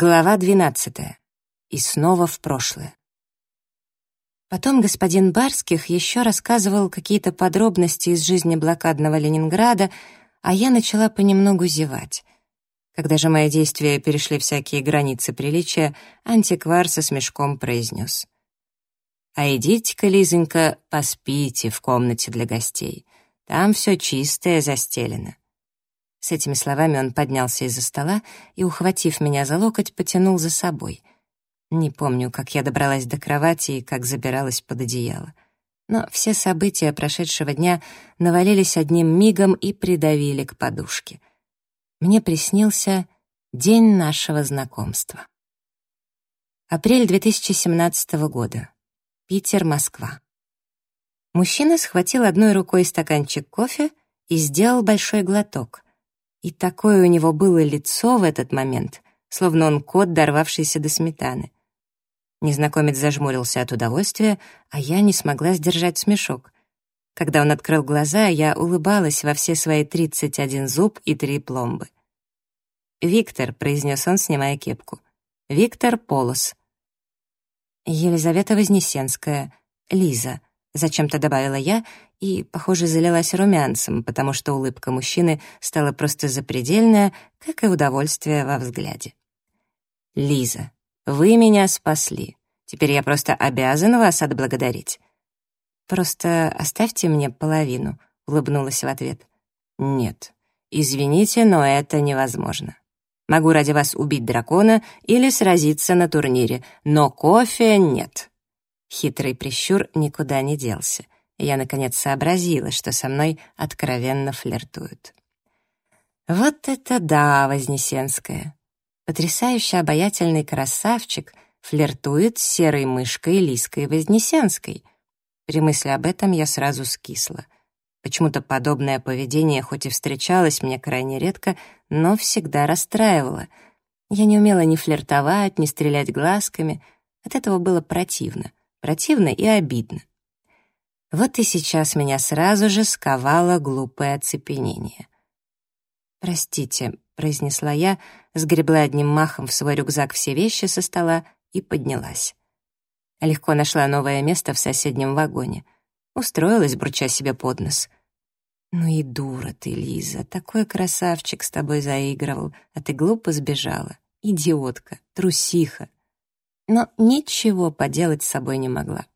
Глава двенадцатая. И снова в прошлое. Потом господин Барских еще рассказывал какие-то подробности из жизни блокадного Ленинграда, а я начала понемногу зевать. Когда же мои действия перешли всякие границы приличия, антиквар со смешком произнес. «А идите-ка, Лизонька, поспите в комнате для гостей. Там все чистое застелено». С этими словами он поднялся из-за стола и, ухватив меня за локоть, потянул за собой. Не помню, как я добралась до кровати и как забиралась под одеяло. Но все события прошедшего дня навалились одним мигом и придавили к подушке. Мне приснился день нашего знакомства. Апрель 2017 года. Питер, Москва. Мужчина схватил одной рукой стаканчик кофе и сделал большой глоток — и такое у него было лицо в этот момент, словно он кот, дорвавшийся до сметаны. Незнакомец зажмурился от удовольствия, а я не смогла сдержать смешок. Когда он открыл глаза, я улыбалась во все свои 31 зуб и три пломбы. «Виктор», — произнес он, снимая кепку. «Виктор Полос». Елизавета Вознесенская, Лиза, зачем-то добавила я и, похоже, залилась румянцем, потому что улыбка мужчины стала просто запредельная, как и удовольствие во взгляде. «Лиза, вы меня спасли. Теперь я просто обязан вас отблагодарить». «Просто оставьте мне половину», — улыбнулась в ответ. «Нет, извините, но это невозможно. Могу ради вас убить дракона или сразиться на турнире, но кофе нет». Хитрый прищур никуда не делся — я, наконец, сообразила, что со мной откровенно флиртуют. Вот это да, Вознесенская! Потрясающе обаятельный красавчик флиртует с серой мышкой Лиской Вознесенской. При мысли об этом я сразу скисла. Почему-то подобное поведение хоть и встречалось мне крайне редко, но всегда расстраивало. Я не умела ни флиртовать, ни стрелять глазками. От этого было противно. Противно и обидно. Вот и сейчас меня сразу же сковало глупое оцепенение. «Простите», — произнесла я, сгребла одним махом в свой рюкзак все вещи со стола и поднялась. Легко нашла новое место в соседнем вагоне. Устроилась, бурча себе под нос. «Ну и дура ты, Лиза, такой красавчик с тобой заигрывал, а ты глупо сбежала. Идиотка, трусиха». Но ничего поделать с собой не могла.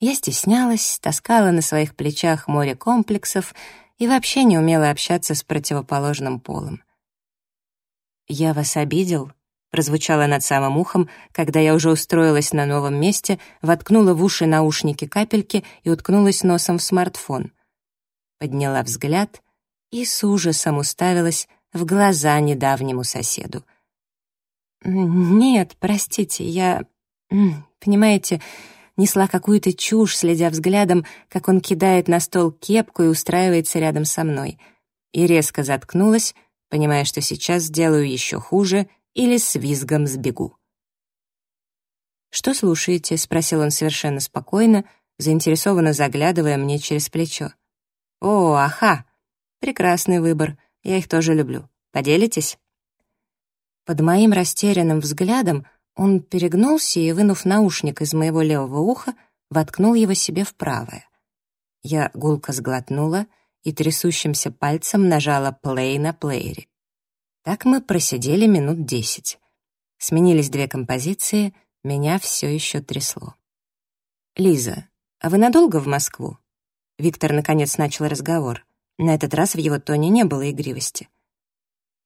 Я стеснялась, таскала на своих плечах море комплексов и вообще не умела общаться с противоположным полом. «Я вас обидел?» — прозвучало над самым ухом, когда я уже устроилась на новом месте, воткнула в уши наушники капельки и уткнулась носом в смартфон. Подняла взгляд и с ужасом уставилась в глаза недавнему соседу. «Нет, простите, я... Понимаете, несла какую-то чушь, следя взглядом, как он кидает на стол кепку и устраивается рядом со мной. И резко заткнулась, понимая, что сейчас сделаю еще хуже или с визгом сбегу. «Что слушаете?» — спросил он совершенно спокойно, заинтересованно заглядывая мне через плечо. «О, аха! Прекрасный выбор. Я их тоже люблю. Поделитесь?» Под моим растерянным взглядом он перегнулся и, вынув наушник из моего левого уха, воткнул его себе в правое. Я гулко сглотнула и трясущимся пальцем нажала «плей» на плеере. Так мы просидели минут десять. Сменились две композиции, меня все еще трясло. «Лиза, а вы надолго в Москву?» Виктор наконец начал разговор. На этот раз в его тоне не было игривости.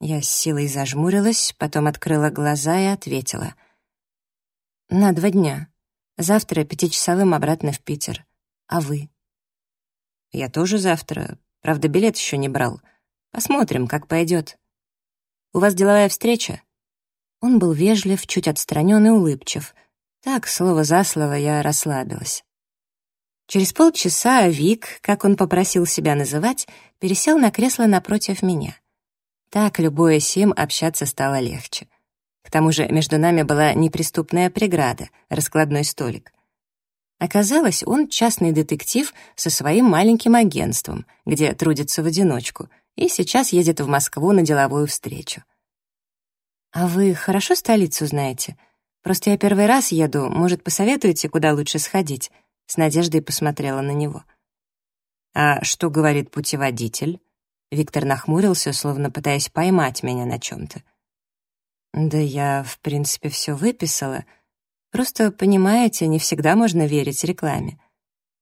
Я с силой зажмурилась, потом открыла глаза и ответила. На два дня. Завтра пятичасовым обратно в Питер. А вы? Я тоже завтра. Правда, билет еще не брал. Посмотрим, как пойдет. У вас деловая встреча? Он был вежлив, чуть отстранен и улыбчив. Так, слово за слово, я расслабилась. Через полчаса Вик, как он попросил себя называть, пересел на кресло напротив меня. Так, любое сим, общаться стало легче. К тому же между нами была неприступная преграда — раскладной столик. Оказалось, он частный детектив со своим маленьким агентством, где трудится в одиночку, и сейчас едет в Москву на деловую встречу. «А вы хорошо столицу знаете? Просто я первый раз еду, может, посоветуете, куда лучше сходить?» С надеждой посмотрела на него. «А что говорит путеводитель?» Виктор нахмурился, словно пытаясь поймать меня на чем-то. «Да я, в принципе, все выписала. Просто, понимаете, не всегда можно верить рекламе.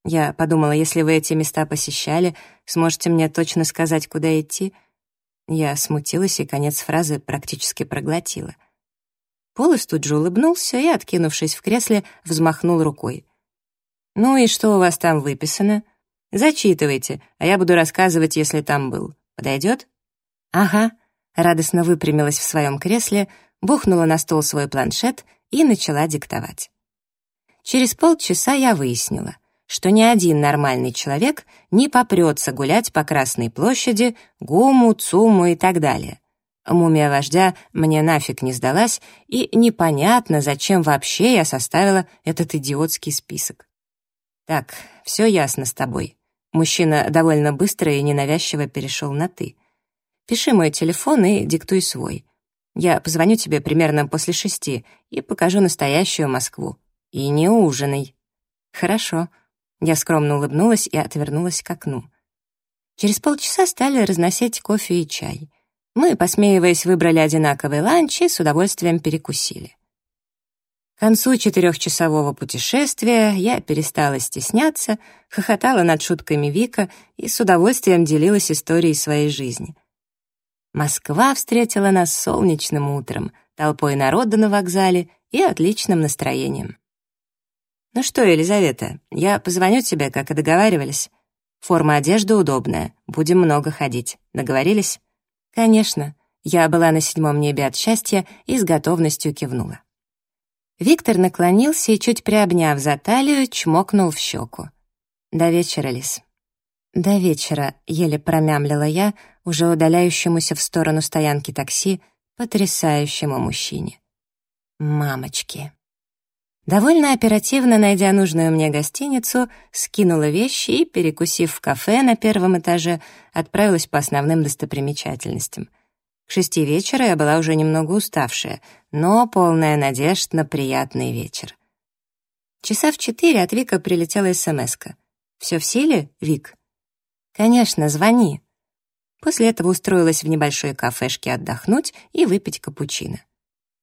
Я подумала, если вы эти места посещали, сможете мне точно сказать, куда идти?» Я смутилась и конец фразы практически проглотила. Полос тут же улыбнулся и, откинувшись в кресле, взмахнул рукой. «Ну и что у вас там выписано? Зачитывайте, а я буду рассказывать, если там был. Подойдет?» «Ага», — радостно выпрямилась в своем кресле, бухнула на стол свой планшет и начала диктовать. Через полчаса я выяснила, что ни один нормальный человек не попрется гулять по Красной площади, Гуму, Цуму и так далее. Мумия вождя мне нафиг не сдалась, и непонятно, зачем вообще я составила этот идиотский список. Так, все ясно с тобой. Мужчина довольно быстро и ненавязчиво перешел на «ты». Пиши мой телефон и диктуй свой. Я позвоню тебе примерно после шести и покажу настоящую Москву. И не ужинай. Хорошо. Я скромно улыбнулась и отвернулась к окну. Через полчаса стали разносить кофе и чай. Мы, посмеиваясь, выбрали одинаковый ланч и с удовольствием перекусили. К концу четырехчасового путешествия я перестала стесняться, хохотала над шутками Вика и с удовольствием делилась историей своей жизни. Москва встретила нас солнечным утром, толпой народа на вокзале и отличным настроением. «Ну что, Елизавета, я позвоню тебе, как и договаривались. Форма одежды удобная, будем много ходить. Договорились?» «Конечно». Я была на седьмом небе от счастья и с готовностью кивнула. Виктор наклонился и, чуть приобняв за талию, чмокнул в щеку. «До вечера, Лис». «До вечера», — еле промямлила я, уже удаляющемуся в сторону стоянки такси, потрясающему мужчине. «Мамочки». Довольно оперативно найдя нужную мне гостиницу, скинула вещи и, перекусив в кафе на первом этаже, отправилась по основным достопримечательностям. К шести вечера я была уже немного уставшая, но полная надежд на приятный вечер. Часа в четыре от Вика прилетела смс-ка. «Все в силе, Вик?» «Конечно, звони». После этого устроилась в небольшой кафешке отдохнуть и выпить капучино.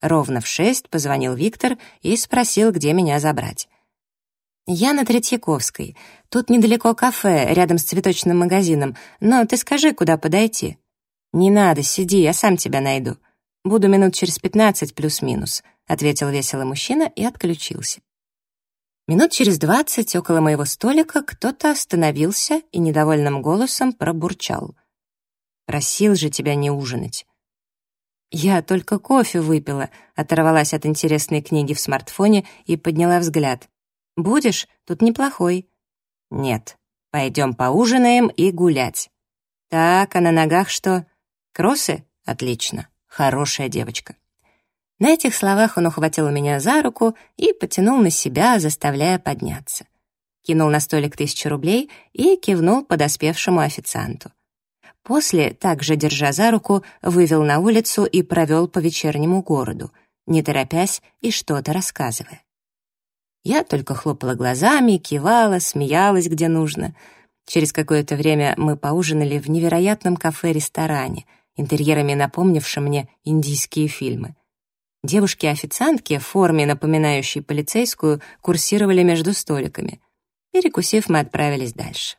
Ровно в шесть позвонил Виктор и спросил, где меня забрать. «Я на Третьяковской. Тут недалеко кафе, рядом с цветочным магазином. Но ты скажи, куда подойти?» «Не надо, сиди, я сам тебя найду. Буду минут через пятнадцать плюс-минус», — ответил весело мужчина и отключился. Минут через двадцать около моего столика кто-то остановился и недовольным голосом пробурчал. «Просил же тебя не ужинать. Я только кофе выпила, оторвалась от интересной книги в смартфоне и подняла взгляд. «Будешь? Тут неплохой». «Нет. Пойдем поужинаем и гулять». «Так, а на ногах что? Кроссы? Отлично. Хорошая девочка». На этих словах он ухватил меня за руку и потянул на себя, заставляя подняться. Кинул на столик тысячу рублей и кивнул подоспевшему официанту. После, также держа за руку, вывел на улицу и провел по вечернему городу, не торопясь и что-то рассказывая. Я только хлопала глазами, кивала, смеялась где нужно. Через какое-то время мы поужинали в невероятном кафе-ресторане, интерьерами напомнившим мне индийские фильмы. Девушки-официантки в форме, напоминающей полицейскую, курсировали между столиками. Перекусив, мы отправились дальше.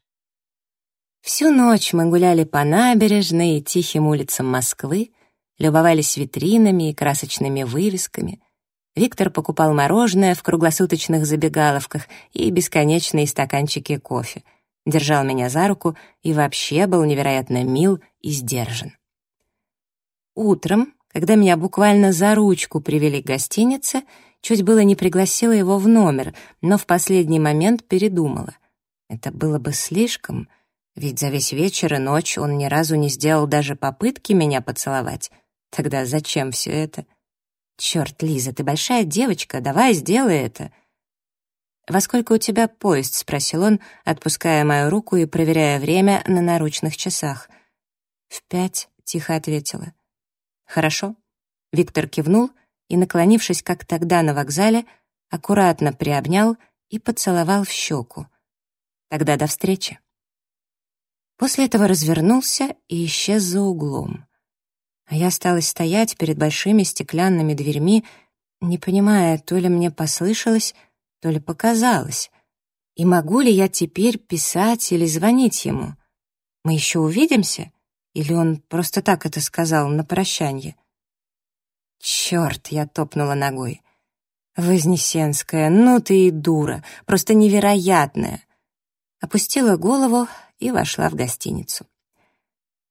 Всю ночь мы гуляли по набережной и тихим улицам Москвы, любовались витринами и красочными вывесками. Виктор покупал мороженое в круглосуточных забегаловках и бесконечные стаканчики кофе, держал меня за руку и вообще был невероятно мил и сдержан. Утром, когда меня буквально за ручку привели к гостинице, чуть было не пригласила его в номер, но в последний момент передумала. Это было бы слишком — ведь за весь вечер и ночь он ни разу не сделал даже попытки меня поцеловать. Тогда зачем все это? Черт, Лиза, ты большая девочка, давай сделай это. «Во сколько у тебя поезд?» — спросил он, отпуская мою руку и проверяя время на наручных часах. «В пять», — тихо ответила. «Хорошо. Виктор кивнул и, наклонившись, как тогда на вокзале, аккуратно приобнял и поцеловал в щеку. Тогда до встречи. После этого развернулся и исчез за углом. А я осталась стоять перед большими стеклянными дверьми, не понимая, то ли мне послышалось, то ли показалось. И могу ли я теперь писать или звонить ему? Мы еще увидимся? Или он просто так это сказал на прощанье? Черт, я топнула ногой. Вознесенская, ну ты и дура, просто невероятная. Опустила голову и вошла в гостиницу.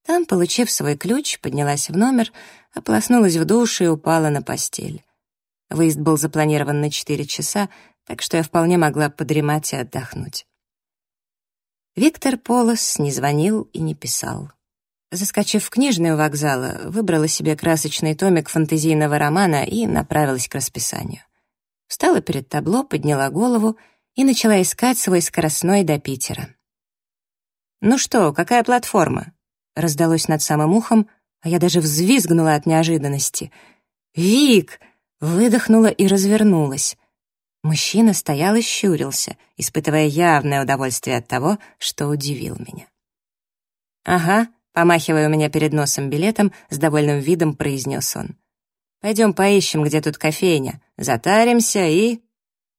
Там, получив свой ключ, поднялась в номер, ополоснулась в душе и упала на постель. Выезд был запланирован на четыре часа, так что я вполне могла подремать и отдохнуть. Виктор Полос не звонил и не писал. Заскочив в книжную вокзала, выбрала себе красочный томик фантазийного романа и направилась к расписанию. Встала перед табло, подняла голову и начала искать свой скоростной до Питера. «Ну что, какая платформа?» Раздалось над самым ухом, а я даже взвизгнула от неожиданности. «Вик!» — выдохнула и развернулась. Мужчина стоял и щурился, испытывая явное удовольствие от того, что удивил меня. «Ага», — помахивая у меня перед носом билетом, с довольным видом произнес он. «Пойдем поищем, где тут кофейня, затаримся и...»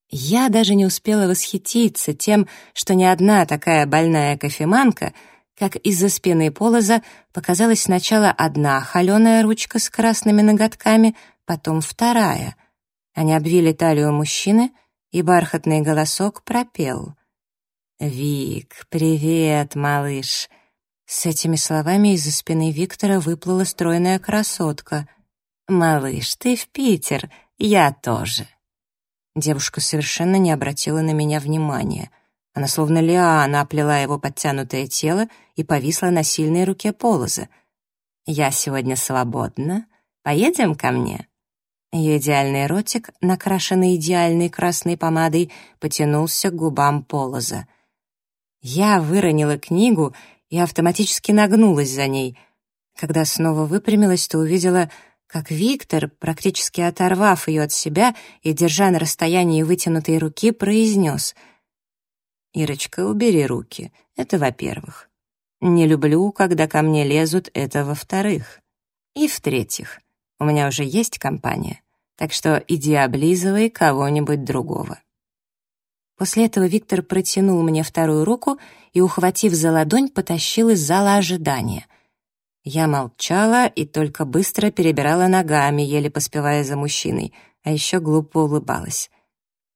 Я даже не успела восхититься тем, что ни одна такая больная кофеманка, как из-за спины Полоза показалась сначала одна холеная ручка с красными ноготками, потом вторая. Они обвили талию мужчины, и бархатный голосок пропел. «Вик, привет, малыш!» С этими словами из-за спины Виктора выплыла стройная красотка. «Малыш, ты в Питер, я тоже». Девушка совершенно не обратила на меня внимания. Она словно лиана оплела его подтянутое тело и повисла на сильной руке Полоза. «Я сегодня свободна. Поедем ко мне?» Ее идеальный ротик, накрашенный идеальной красной помадой, потянулся к губам Полоза. Я выронила книгу и автоматически нагнулась за ней. Когда снова выпрямилась, то увидела как Виктор, практически оторвав ее от себя и держа на расстоянии вытянутой руки, произнес «Ирочка, убери руки. Это во-первых. Не люблю, когда ко мне лезут, это во-вторых. И в-третьих, у меня уже есть компания, так что иди облизывай кого-нибудь другого». После этого Виктор протянул мне вторую руку и, ухватив за ладонь, потащил из зала ожидания — я молчала и только быстро перебирала ногами, еле поспевая за мужчиной, а еще глупо улыбалась.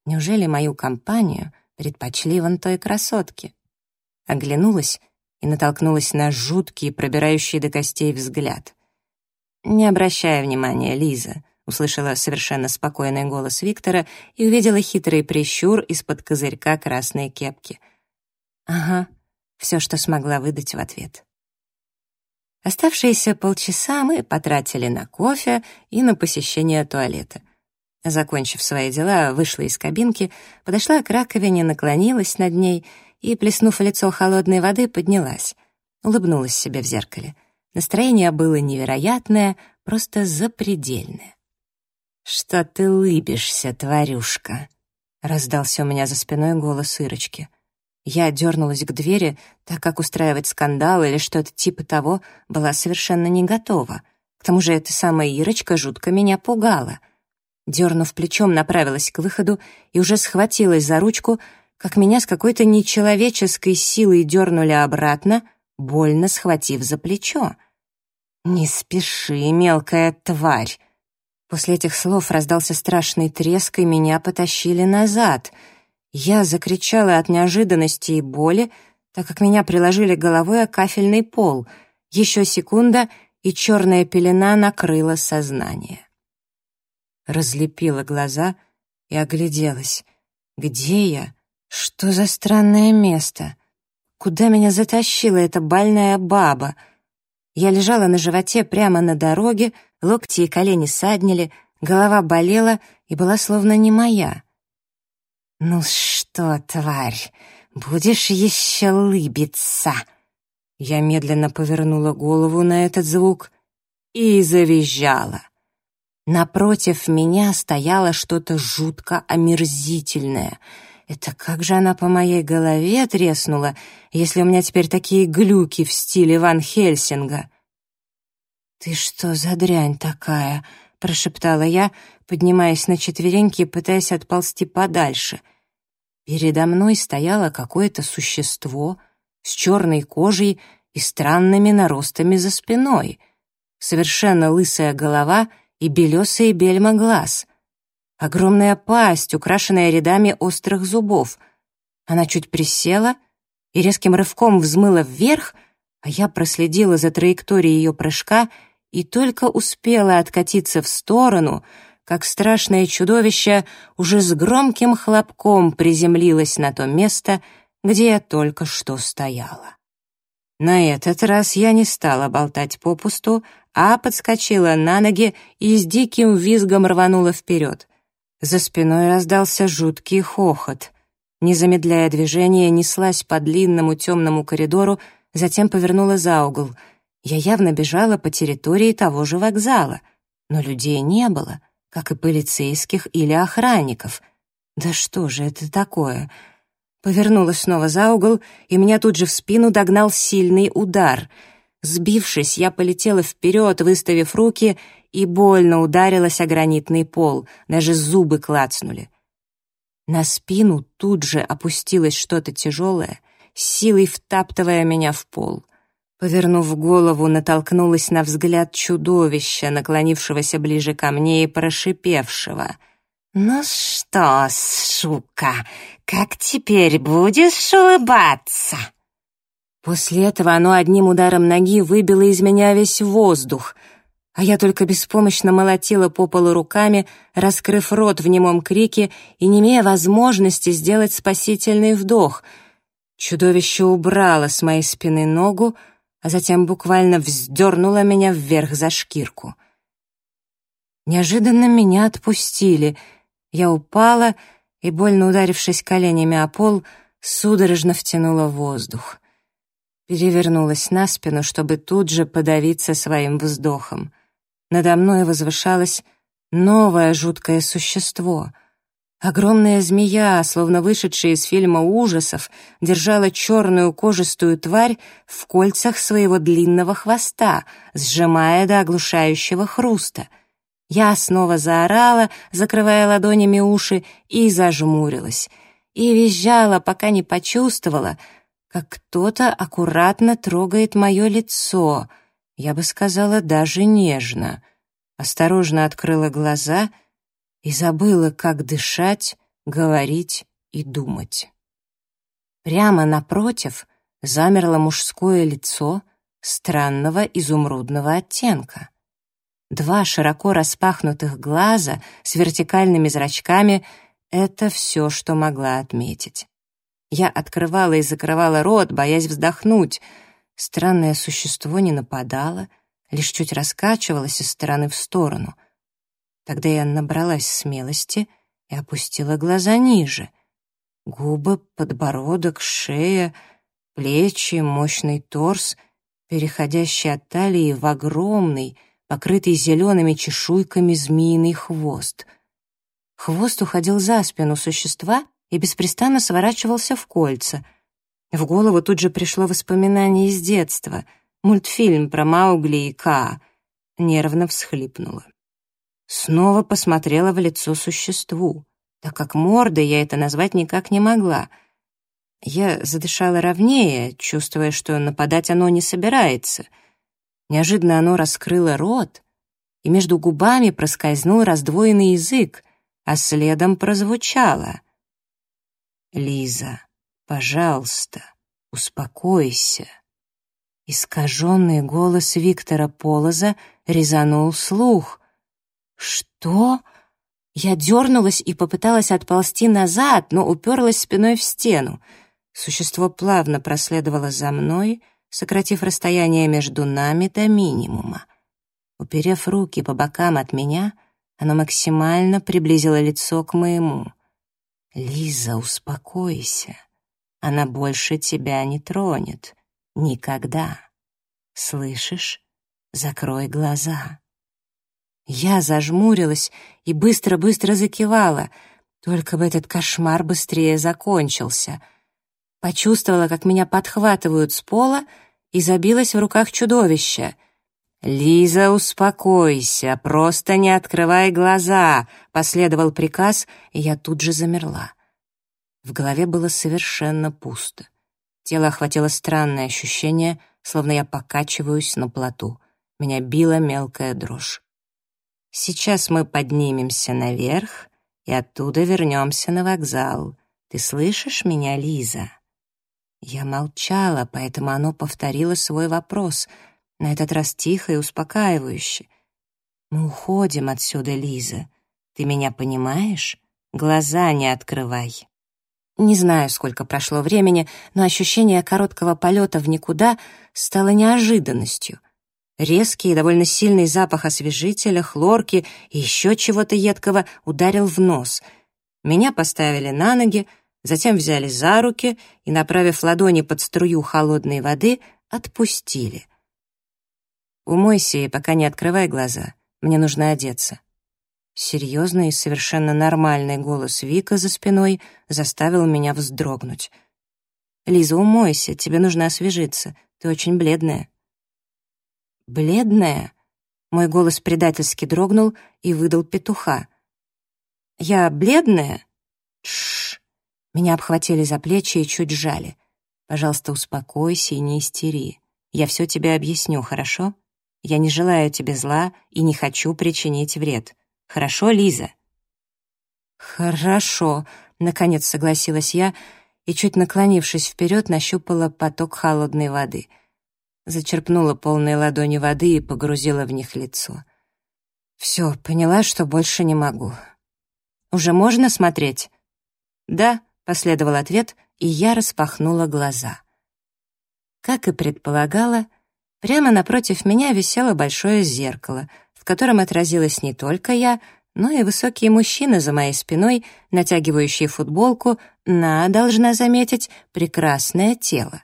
Неужели мою компанию предпочли вон той красотке? Оглянулась и натолкнулась на жуткий, пробирающий до костей взгляд. «Не обращая внимания, Лиза», — услышала совершенно спокойный голос Виктора и увидела хитрый прищур из-под козырька красной кепки. «Ага», — все, что смогла выдать в ответ. Оставшиеся полчаса мы потратили на кофе и на посещение туалета. Закончив свои дела, вышла из кабинки, подошла к раковине, наклонилась над ней и, плеснув лицо холодной воды, поднялась. Улыбнулась себе в зеркале. Настроение было невероятное, просто запредельное. «Что ты лыбишься, тварюшка?» — раздался у меня за спиной голос Ирочки. Я дернулась к двери, так как устраивать скандал или что-то типа того была совершенно не готова. К тому же эта самая Ирочка жутко меня пугала. Дернув плечом, направилась к выходу и уже схватилась за ручку, как меня с какой-то нечеловеческой силой дернули обратно, больно схватив за плечо. «Не спеши, мелкая тварь!» После этих слов раздался страшный треск, и меня потащили назад — я закричала от неожиданности и боли, так как меня приложили головой о кафельный пол. Еще секунда, и черная пелена накрыла сознание. Разлепила глаза и огляделась. Где я? Что за странное место? Куда меня затащила эта больная баба? Я лежала на животе прямо на дороге, локти и колени саднили, голова болела и была словно не моя. «Ну что, тварь, будешь еще лыбиться?» Я медленно повернула голову на этот звук и завизжала. Напротив меня стояло что-то жутко омерзительное. Это как же она по моей голове треснула, если у меня теперь такие глюки в стиле Ван Хельсинга? «Ты что за дрянь такая?» — прошептала я, поднимаясь на четвереньки и пытаясь отползти подальше. Передо мной стояло какое-то существо с черной кожей и странными наростами за спиной. Совершенно лысая голова и белесые бельма глаз. Огромная пасть, украшенная рядами острых зубов. Она чуть присела и резким рывком взмыла вверх, а я проследила за траекторией ее прыжка и только успела откатиться в сторону, как страшное чудовище уже с громким хлопком приземлилось на то место, где я только что стояла. На этот раз я не стала болтать попусту, а подскочила на ноги и с диким визгом рванула вперед. За спиной раздался жуткий хохот. Не замедляя движения, неслась по длинному темному коридору, затем повернула за угол. Я явно бежала по территории того же вокзала, но людей не было, как и полицейских или охранников. Да что же это такое? Повернулась снова за угол, и меня тут же в спину догнал сильный удар. Сбившись, я полетела вперед, выставив руки, и больно ударилась о гранитный пол, даже зубы клацнули. На спину тут же опустилось что-то тяжелое, силой втаптывая меня в пол. Повернув голову, натолкнулась на взгляд чудовища, наклонившегося ближе ко мне и прошипевшего — «Ну что, сука, как теперь будешь улыбаться?» После этого оно одним ударом ноги выбило из меня весь воздух, а я только беспомощно молотила по полу руками, раскрыв рот в немом крике и не имея возможности сделать спасительный вдох. Чудовище убрало с моей спины ногу, а затем буквально вздернуло меня вверх за шкирку. Неожиданно меня отпустили — я упала и, больно ударившись коленями о пол, судорожно втянула воздух. Перевернулась на спину, чтобы тут же подавиться своим вздохом. Надо мной возвышалось новое жуткое существо. Огромная змея, словно вышедшая из фильма ужасов, держала черную кожистую тварь в кольцах своего длинного хвоста, сжимая до оглушающего хруста — я снова заорала, закрывая ладонями уши, и зажмурилась. И визжала, пока не почувствовала, как кто-то аккуратно трогает мое лицо, я бы сказала, даже нежно. Осторожно открыла глаза и забыла, как дышать, говорить и думать. Прямо напротив замерло мужское лицо странного изумрудного оттенка. Два широко распахнутых глаза с вертикальными зрачками — это все, что могла отметить. Я открывала и закрывала рот, боясь вздохнуть. Странное существо не нападало, лишь чуть раскачивалось из стороны в сторону. Тогда я набралась смелости и опустила глаза ниже. Губы, подбородок, шея, плечи, мощный торс, переходящий от талии в огромный — покрытый зелеными чешуйками змеиный хвост. Хвост уходил за спину существа и беспрестанно сворачивался в кольца. В голову тут же пришло воспоминание из детства, мультфильм про Маугли и Ка. Нервно всхлипнула. Снова посмотрела в лицо существу, так как мордой я это назвать никак не могла. Я задышала ровнее, чувствуя, что нападать оно не собирается — Неожиданно оно раскрыло рот, и между губами проскользнул раздвоенный язык, а следом прозвучало. «Лиза, пожалуйста, успокойся». Искаженный голос Виктора Полоза резанул слух. «Что?» Я дернулась и попыталась отползти назад, но уперлась спиной в стену. Существо плавно проследовало за мной — сократив расстояние между нами до минимума. Уперев руки по бокам от меня, оно максимально приблизило лицо к моему. «Лиза, успокойся. Она больше тебя не тронет. Никогда. Слышишь? Закрой глаза». Я зажмурилась и быстро-быстро закивала, только бы этот кошмар быстрее закончился. Почувствовала, как меня подхватывают с пола, и забилась в руках чудовища. «Лиза, успокойся, просто не открывай глаза», — последовал приказ, и я тут же замерла. В голове было совершенно пусто. Тело охватило странное ощущение, словно я покачиваюсь на плоту. Меня била мелкая дрожь. Сейчас мы поднимемся наверх и оттуда вернемся на вокзал. Ты слышишь меня, Лиза?» Я молчала, поэтому оно повторило свой вопрос — на этот раз тихо и успокаивающе. «Мы уходим отсюда, Лиза. Ты меня понимаешь? Глаза не открывай». Не знаю, сколько прошло времени, но ощущение короткого полета в никуда стало неожиданностью. Резкий и довольно сильный запах освежителя, хлорки и еще чего-то едкого ударил в нос. Меня поставили на ноги, затем взяли за руки и, направив ладони под струю холодной воды, отпустили — «Умойся и пока не открывай глаза. Мне нужно одеться». Серьезный и совершенно нормальный голос Вика за спиной заставил меня вздрогнуть. «Лиза, умойся, тебе нужно освежиться. Ты очень бледная». «Бледная?» Мой голос предательски дрогнул и выдал петуха. «Я бледная?» «Тш!» Меня обхватили за плечи и чуть сжали. «Пожалуйста, успокойся и не истери. Я все тебе объясню, хорошо?» Я не желаю тебе зла и не хочу причинить вред. Хорошо, Лиза?» «Хорошо», — наконец согласилась я и, чуть наклонившись вперед, нащупала поток холодной воды. Зачерпнула полные ладони воды и погрузила в них лицо. «Все, поняла, что больше не могу». «Уже можно смотреть?» «Да», — последовал ответ, и я распахнула глаза. Как и предполагала, Прямо напротив меня висело большое зеркало, в котором отразилась не только я, но и высокие мужчины за моей спиной, натягивающие футболку на, должна заметить, прекрасное тело.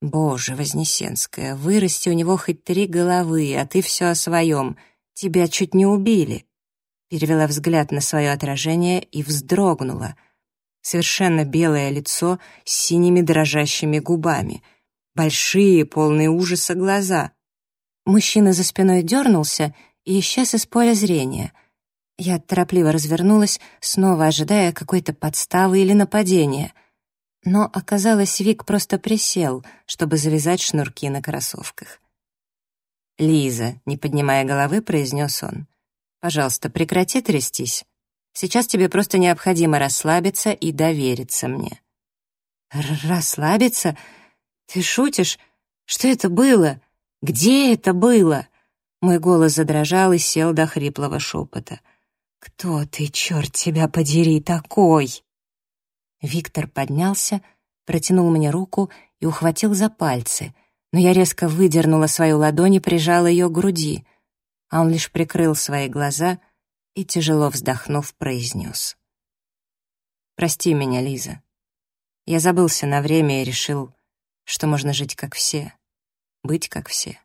Боже, Вознесенская, вырасти у него хоть три головы, а ты все о своем. Тебя чуть не убили. Перевела взгляд на свое отражение и вздрогнула. Совершенно белое лицо с синими дрожащими губами — большие, полные ужаса глаза. Мужчина за спиной дернулся и исчез из поля зрения. Я торопливо развернулась, снова ожидая какой-то подставы или нападения. Но оказалось, Вик просто присел, чтобы завязать шнурки на кроссовках. «Лиза», — не поднимая головы, произнес он, «пожалуйста, прекрати трястись. Сейчас тебе просто необходимо расслабиться и довериться мне». «Расслабиться?» «Ты шутишь? Что это было? Где это было?» Мой голос задрожал и сел до хриплого шепота. «Кто ты, черт тебя подери, такой?» Виктор поднялся, протянул мне руку и ухватил за пальцы, но я резко выдернула свою ладонь и прижала ее к груди, а он лишь прикрыл свои глаза и, тяжело вздохнув, произнес. «Прости меня, Лиза. Я забылся на время и решил, что можно жить как все, быть как все,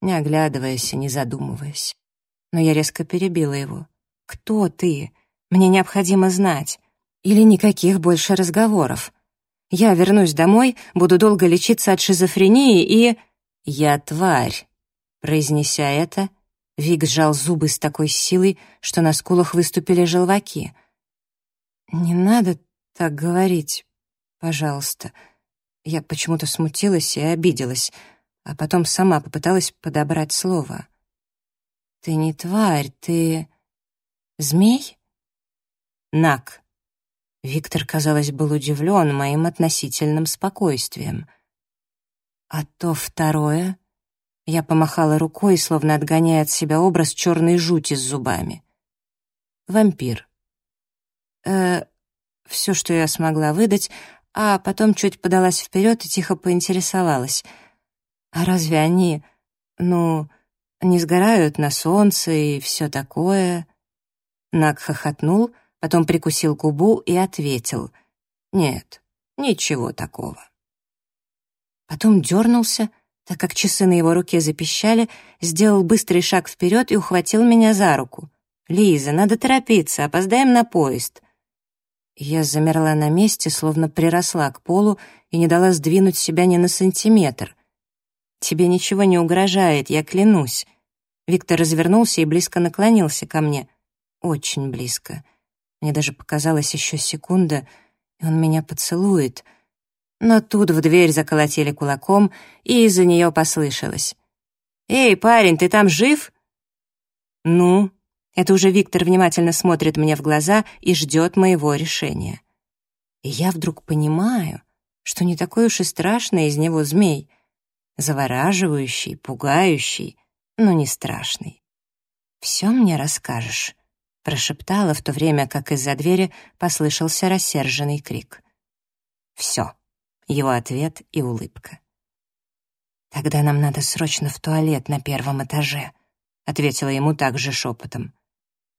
не оглядываясь и не задумываясь. Но я резко перебила его. «Кто ты? Мне необходимо знать. Или никаких больше разговоров. Я вернусь домой, буду долго лечиться от шизофрении и...» «Я тварь», Произнеся это, Вик сжал зубы с такой силой, что на скулах выступили желваки. «Не надо так говорить, пожалуйста», я почему-то смутилась и обиделась, а потом сама попыталась подобрать слово. «Ты не тварь, ты... змей?» «Нак». Виктор, казалось, был удивлен моим относительным спокойствием. «А то второе...» Я помахала рукой, словно отгоняя от себя образ черной жути с зубами. «Вампир». «Э, все, что я смогла выдать, а потом чуть подалась вперед и тихо поинтересовалась. «А разве они, ну, не сгорают на солнце и все такое?» Нак хохотнул, потом прикусил губу и ответил. «Нет, ничего такого». Потом дернулся, так как часы на его руке запищали, сделал быстрый шаг вперед и ухватил меня за руку. «Лиза, надо торопиться, опоздаем на поезд». Я замерла на месте, словно приросла к полу и не дала сдвинуть себя ни на сантиметр. «Тебе ничего не угрожает, я клянусь». Виктор развернулся и близко наклонился ко мне. Очень близко. Мне даже показалось еще секунда, и он меня поцелует — но тут в дверь заколотили кулаком, и из-за нее послышалось. «Эй, парень, ты там жив?» «Ну?» Это уже Виктор внимательно смотрит мне в глаза и ждет моего решения. И я вдруг понимаю, что не такой уж и страшный из него змей. Завораживающий, пугающий, но не страшный. «Все мне расскажешь», — прошептала, в то время как из-за двери послышался рассерженный крик. «Все» его ответ и улыбка. «Тогда нам надо срочно в туалет на первом этаже», — ответила ему также шепотом.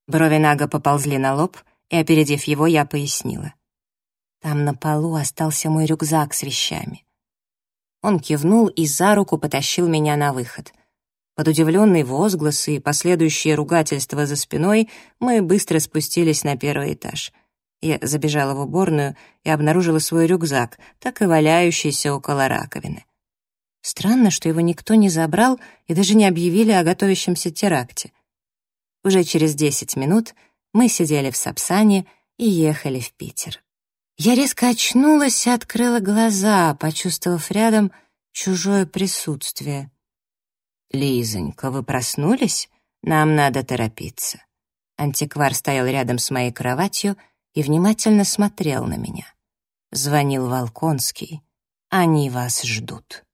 Брови Нага поползли на лоб, и, опередив его, я пояснила. Там на полу остался мой рюкзак с вещами. Он кивнул и за руку потащил меня на выход. Под удивленные возгласы и последующие ругательства за спиной мы быстро спустились на первый этаж. Я забежала в уборную и обнаружила свой рюкзак, так и валяющийся около раковины. Странно, что его никто не забрал и даже не объявили о готовящемся теракте. Уже через десять минут мы сидели в Сапсане и ехали в Питер. Я резко очнулась и открыла глаза, почувствовав рядом чужое присутствие. «Лизонька, вы проснулись? Нам надо торопиться». Антиквар стоял рядом с моей кроватью — и внимательно смотрел на меня. Звонил Волконский. «Они вас ждут».